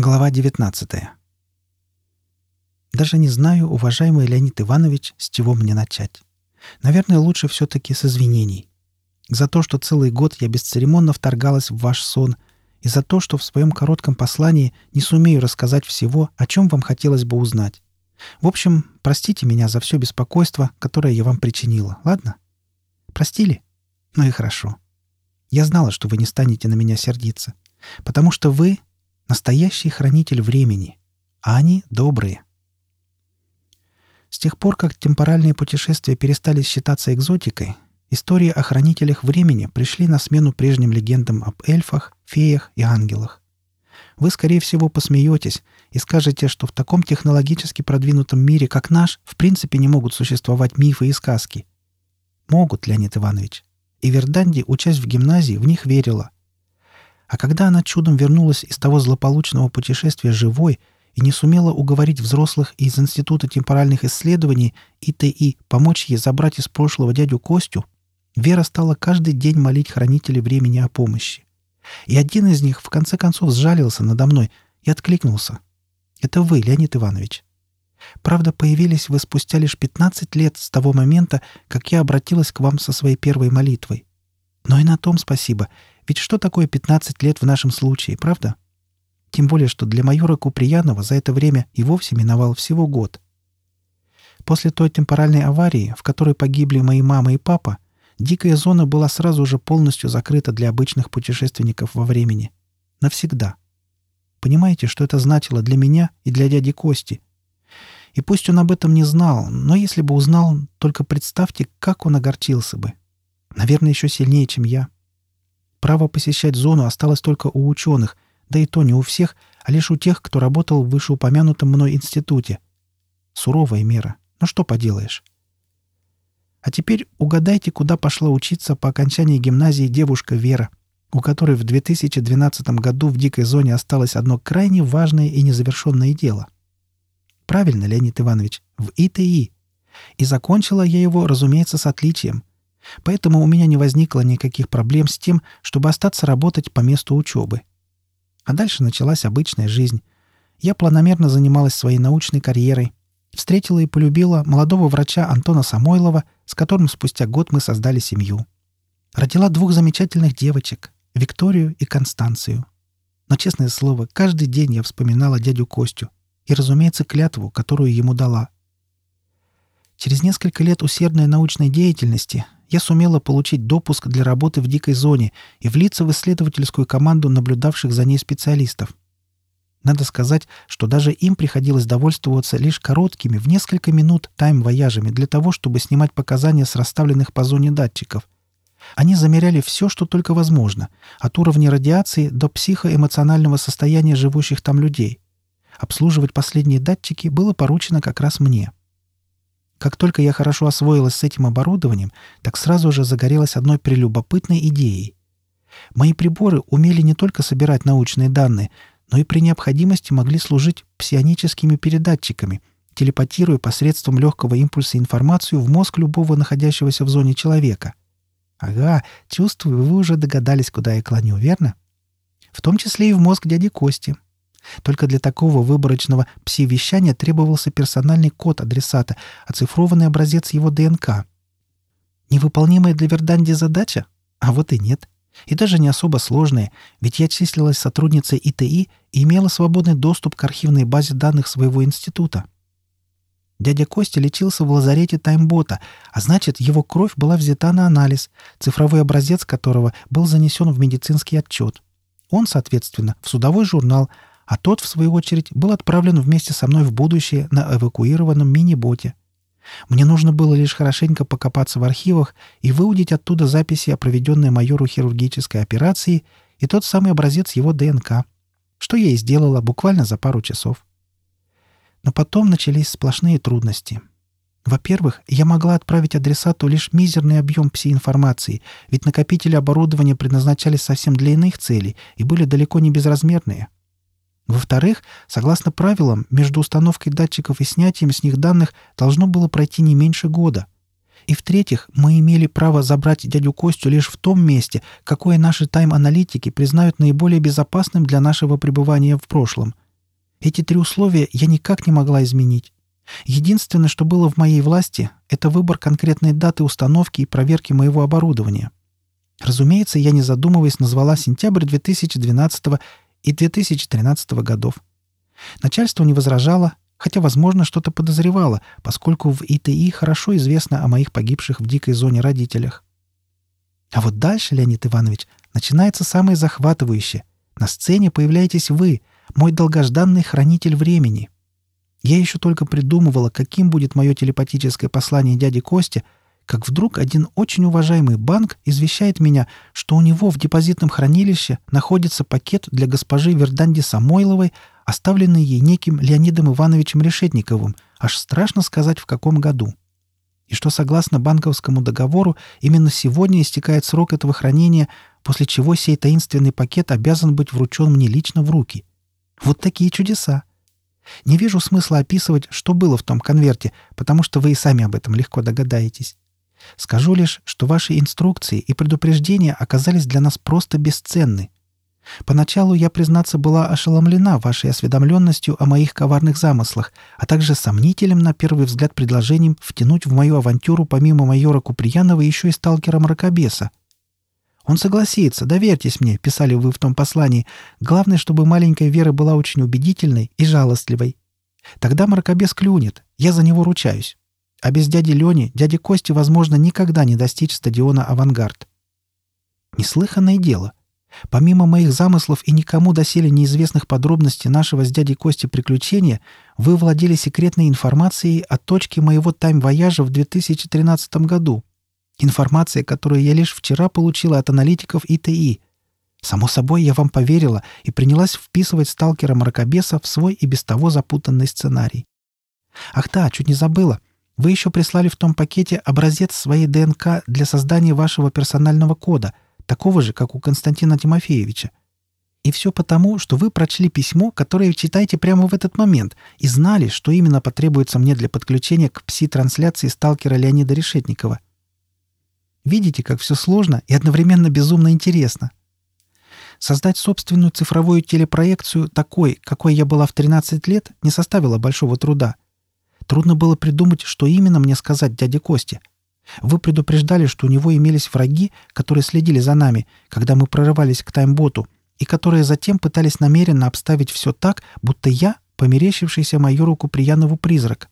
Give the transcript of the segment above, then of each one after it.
Глава 19 Даже не знаю, уважаемый Леонид Иванович, с чего мне начать. Наверное, лучше все-таки с извинений. За то, что целый год я бесцеремонно вторгалась в ваш сон, и за то, что в своем коротком послании не сумею рассказать всего, о чем вам хотелось бы узнать. В общем, простите меня за все беспокойство, которое я вам причинила, ладно? Простили? Ну и хорошо. Я знала, что вы не станете на меня сердиться, потому что вы — настоящий хранитель времени, а они добрые. С тех пор, как темпоральные путешествия перестали считаться экзотикой, истории о хранителях времени пришли на смену прежним легендам об эльфах, феях и ангелах. Вы, скорее всего, посмеетесь и скажете, что в таком технологически продвинутом мире, как наш, в принципе не могут существовать мифы и сказки. Могут, Леонид Иванович. И Верданди, учась в гимназии, в них верила. А когда она чудом вернулась из того злополучного путешествия живой и не сумела уговорить взрослых из Института темпоральных исследований ИТИ помочь ей забрать из прошлого дядю Костю, Вера стала каждый день молить хранителей времени о помощи. И один из них в конце концов сжалился надо мной и откликнулся. «Это вы, Леонид Иванович. Правда, появились вы спустя лишь 15 лет с того момента, как я обратилась к вам со своей первой молитвой. Но и на том спасибо, ведь что такое 15 лет в нашем случае, правда? Тем более, что для майора Куприянова за это время и вовсе миновал всего год. После той темпоральной аварии, в которой погибли мои мама и папа, дикая зона была сразу же полностью закрыта для обычных путешественников во времени. Навсегда. Понимаете, что это значило для меня и для дяди Кости — и пусть он об этом не знал, но если бы узнал, только представьте, как он огорчился бы. Наверное, еще сильнее, чем я. Право посещать зону осталось только у ученых, да и то не у всех, а лишь у тех, кто работал в вышеупомянутом мной институте. Суровая мера. Ну что поделаешь. А теперь угадайте, куда пошла учиться по окончании гимназии девушка Вера, у которой в 2012 году в дикой зоне осталось одно крайне важное и незавершенное дело — Правильно, Леонид Иванович, в ИТИ. И закончила я его, разумеется, с отличием. Поэтому у меня не возникло никаких проблем с тем, чтобы остаться работать по месту учебы. А дальше началась обычная жизнь. Я планомерно занималась своей научной карьерой. Встретила и полюбила молодого врача Антона Самойлова, с которым спустя год мы создали семью. Родила двух замечательных девочек — Викторию и Констанцию. Но, честное слово, каждый день я вспоминала дядю Костю, и, разумеется, клятву, которую ему дала. Через несколько лет усердной научной деятельности я сумела получить допуск для работы в дикой зоне и влиться в исследовательскую команду наблюдавших за ней специалистов. Надо сказать, что даже им приходилось довольствоваться лишь короткими, в несколько минут, тайм-вояжами для того, чтобы снимать показания с расставленных по зоне датчиков. Они замеряли все, что только возможно, от уровня радиации до психоэмоционального состояния живущих там людей – Обслуживать последние датчики было поручено как раз мне. Как только я хорошо освоилась с этим оборудованием, так сразу же загорелась одной прелюбопытной идеей. Мои приборы умели не только собирать научные данные, но и при необходимости могли служить псионическими передатчиками, телепатируя посредством легкого импульса информацию в мозг любого находящегося в зоне человека. Ага, чувствую, вы уже догадались, куда я клоню, верно? В том числе и в мозг дяди Кости — только для такого выборочного пси-вещания требовался персональный код адресата, оцифрованный образец его ДНК. Невыполнимая для Верданди задача? А вот и нет. И даже не особо сложная, ведь я числилась сотрудницей ИТИ и имела свободный доступ к архивной базе данных своего института. Дядя Костя лечился в лазарете таймбота, а значит, его кровь была взята на анализ, цифровой образец которого был занесен в медицинский отчет. Он, соответственно, в судовой журнал, а тот, в свою очередь, был отправлен вместе со мной в будущее на эвакуированном мини-боте. Мне нужно было лишь хорошенько покопаться в архивах и выудить оттуда записи о проведенной майору хирургической операции и тот самый образец его ДНК, что я и сделала буквально за пару часов. Но потом начались сплошные трудности. Во-первых, я могла отправить адресату лишь мизерный объем пси-информации, ведь накопители оборудования предназначались совсем для иных целей и были далеко не безразмерные — во-вторых, согласно правилам, между установкой датчиков и снятием с них данных должно было пройти не меньше года. И в-третьих, мы имели право забрать дядю Костю лишь в том месте, какое наши тайм-аналитики признают наиболее безопасным для нашего пребывания в прошлом, Эти три условия я никак не могла изменить. Единственное, что было в моей власти, это выбор конкретной даты установки и проверки моего оборудования. Разумеется, я не задумываясь назвала сентябрь 2012 и 2013 годов. Начальство не возражало, хотя, возможно, что-то подозревало, поскольку в ИТИ хорошо известно о моих погибших в дикой зоне родителях. А вот дальше, Леонид Иванович, начинается самое захватывающее. На сцене появляетесь вы, мой долгожданный хранитель времени. Я еще только придумывала, каким будет мое телепатическое послание дяде Косте, как вдруг один очень уважаемый банк извещает меня, что у него в депозитном хранилище находится пакет для госпожи Верданди Самойловой, оставленный ей неким Леонидом Ивановичем Решетниковым, аж страшно сказать в каком году. И что согласно банковскому договору именно сегодня истекает срок этого хранения, после чего сей таинственный пакет обязан быть вручен мне лично в руки. Вот такие чудеса. Не вижу смысла описывать, что было в том конверте, потому что вы и сами об этом легко догадаетесь. Скажу лишь, что ваши инструкции и предупреждения оказались для нас просто бесценны. Поначалу я, признаться, была ошеломлена вашей осведомленностью о моих коварных замыслах, а также сомнительным на первый взгляд предложением втянуть в мою авантюру помимо майора Куприянова еще и сталкера Мракобеса. Он согласится, доверьтесь мне, писали вы в том послании. Главное, чтобы маленькая Вера была очень убедительной и жалостливой. Тогда Мракобес клюнет, я за него ручаюсь. А без дяди Лени, дяди Кости, возможно, никогда не достичь стадиона «Авангард». Неслыханное дело. Помимо моих замыслов и никому доселе неизвестных подробностей нашего с дядей Кости приключения, вы владели секретной информацией о точке моего тайм-вояжа в 2013 году. Информация, которую я лишь вчера получила от аналитиков ИТИ. Само собой, я вам поверила и принялась вписывать сталкера Мракобеса в свой и без того запутанный сценарий. Ах да, чуть не забыла. Вы еще прислали в том пакете образец своей ДНК для создания вашего персонального кода, такого же, как у Константина Тимофеевича. И все потому, что вы прочли письмо, которое читаете прямо в этот момент, и знали, что именно потребуется мне для подключения к пси-трансляции сталкера Леонида Решетникова. Видите, как все сложно и одновременно безумно интересно. Создать собственную цифровую телепроекцию такой, какой я была в 13 лет, не составило большого труда — Трудно было придумать, что именно мне сказать дяде Косте. Вы предупреждали, что у него имелись враги, которые следили за нами, когда мы прорывались к таймботу, и которые затем пытались намеренно обставить все так, будто я — померещившийся майору Куприянову призрак.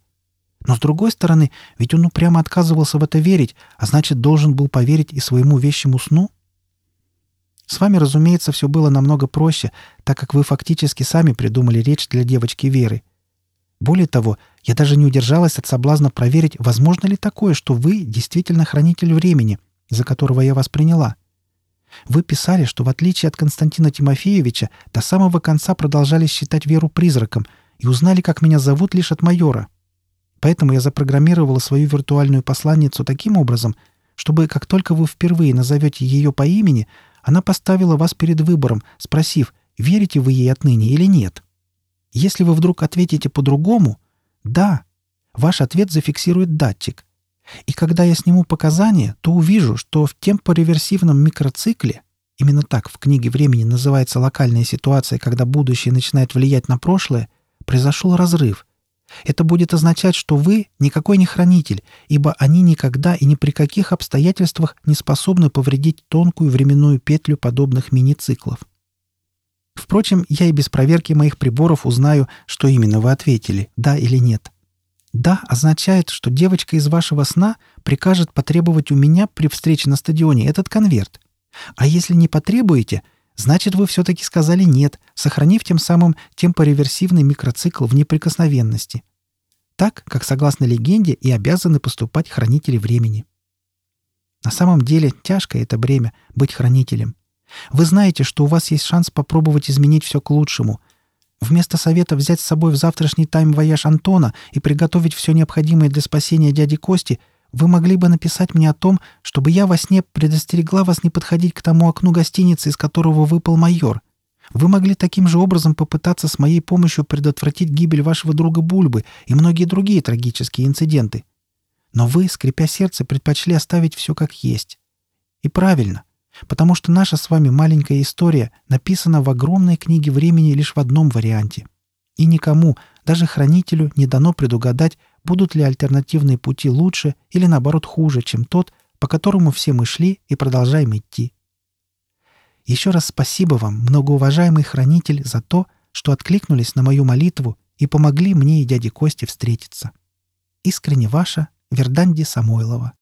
Но с другой стороны, ведь он упрямо отказывался в это верить, а значит, должен был поверить и своему вещему сну. С вами, разумеется, все было намного проще, так как вы фактически сами придумали речь для девочки Веры — более того, я даже не удержалась от соблазна проверить, возможно ли такое, что вы действительно хранитель времени, за которого я вас приняла. Вы писали, что в отличие от Константина Тимофеевича до самого конца продолжали считать Веру призраком и узнали, как меня зовут лишь от майора. Поэтому я запрограммировала свою виртуальную посланницу таким образом, чтобы как только вы впервые назовете ее по имени, она поставила вас перед выбором, спросив, верите вы ей отныне или нет. Если вы вдруг ответите по-другому, да, ваш ответ зафиксирует датчик. И когда я сниму показания, то увижу, что в темпореверсивном микроцикле, именно так в книге времени называется локальная ситуация, когда будущее начинает влиять на прошлое, произошел разрыв. Это будет означать, что вы никакой не хранитель, ибо они никогда и ни при каких обстоятельствах не способны повредить тонкую временную петлю подобных мини-циклов. Впрочем, я и без проверки моих приборов узнаю, что именно вы ответили, да или нет. «Да» означает, что девочка из вашего сна прикажет потребовать у меня при встрече на стадионе этот конверт. А если не потребуете, значит, вы все-таки сказали «нет», сохранив тем самым темпореверсивный микроцикл в неприкосновенности. Так, как, согласно легенде, и обязаны поступать хранители времени. На самом деле тяжкое это бремя — быть хранителем. Вы знаете, что у вас есть шанс попробовать изменить все к лучшему. Вместо совета взять с собой в завтрашний тайм-вояж Антона и приготовить все необходимое для спасения дяди Кости, вы могли бы написать мне о том, чтобы я во сне предостерегла вас не подходить к тому окну гостиницы, из которого выпал майор. Вы могли таким же образом попытаться с моей помощью предотвратить гибель вашего друга Бульбы и многие другие трагические инциденты. Но вы, скрипя сердце, предпочли оставить все как есть. И правильно — Потому что наша с вами маленькая история написана в огромной книге времени лишь в одном варианте. И никому, даже хранителю, не дано предугадать, будут ли альтернативные пути лучше или, наоборот, хуже, чем тот, по которому все мы шли и продолжаем идти. Еще раз спасибо вам, многоуважаемый хранитель, за то, что откликнулись на мою молитву и помогли мне и дяде Косте встретиться. Искренне ваша Верданди Самойлова.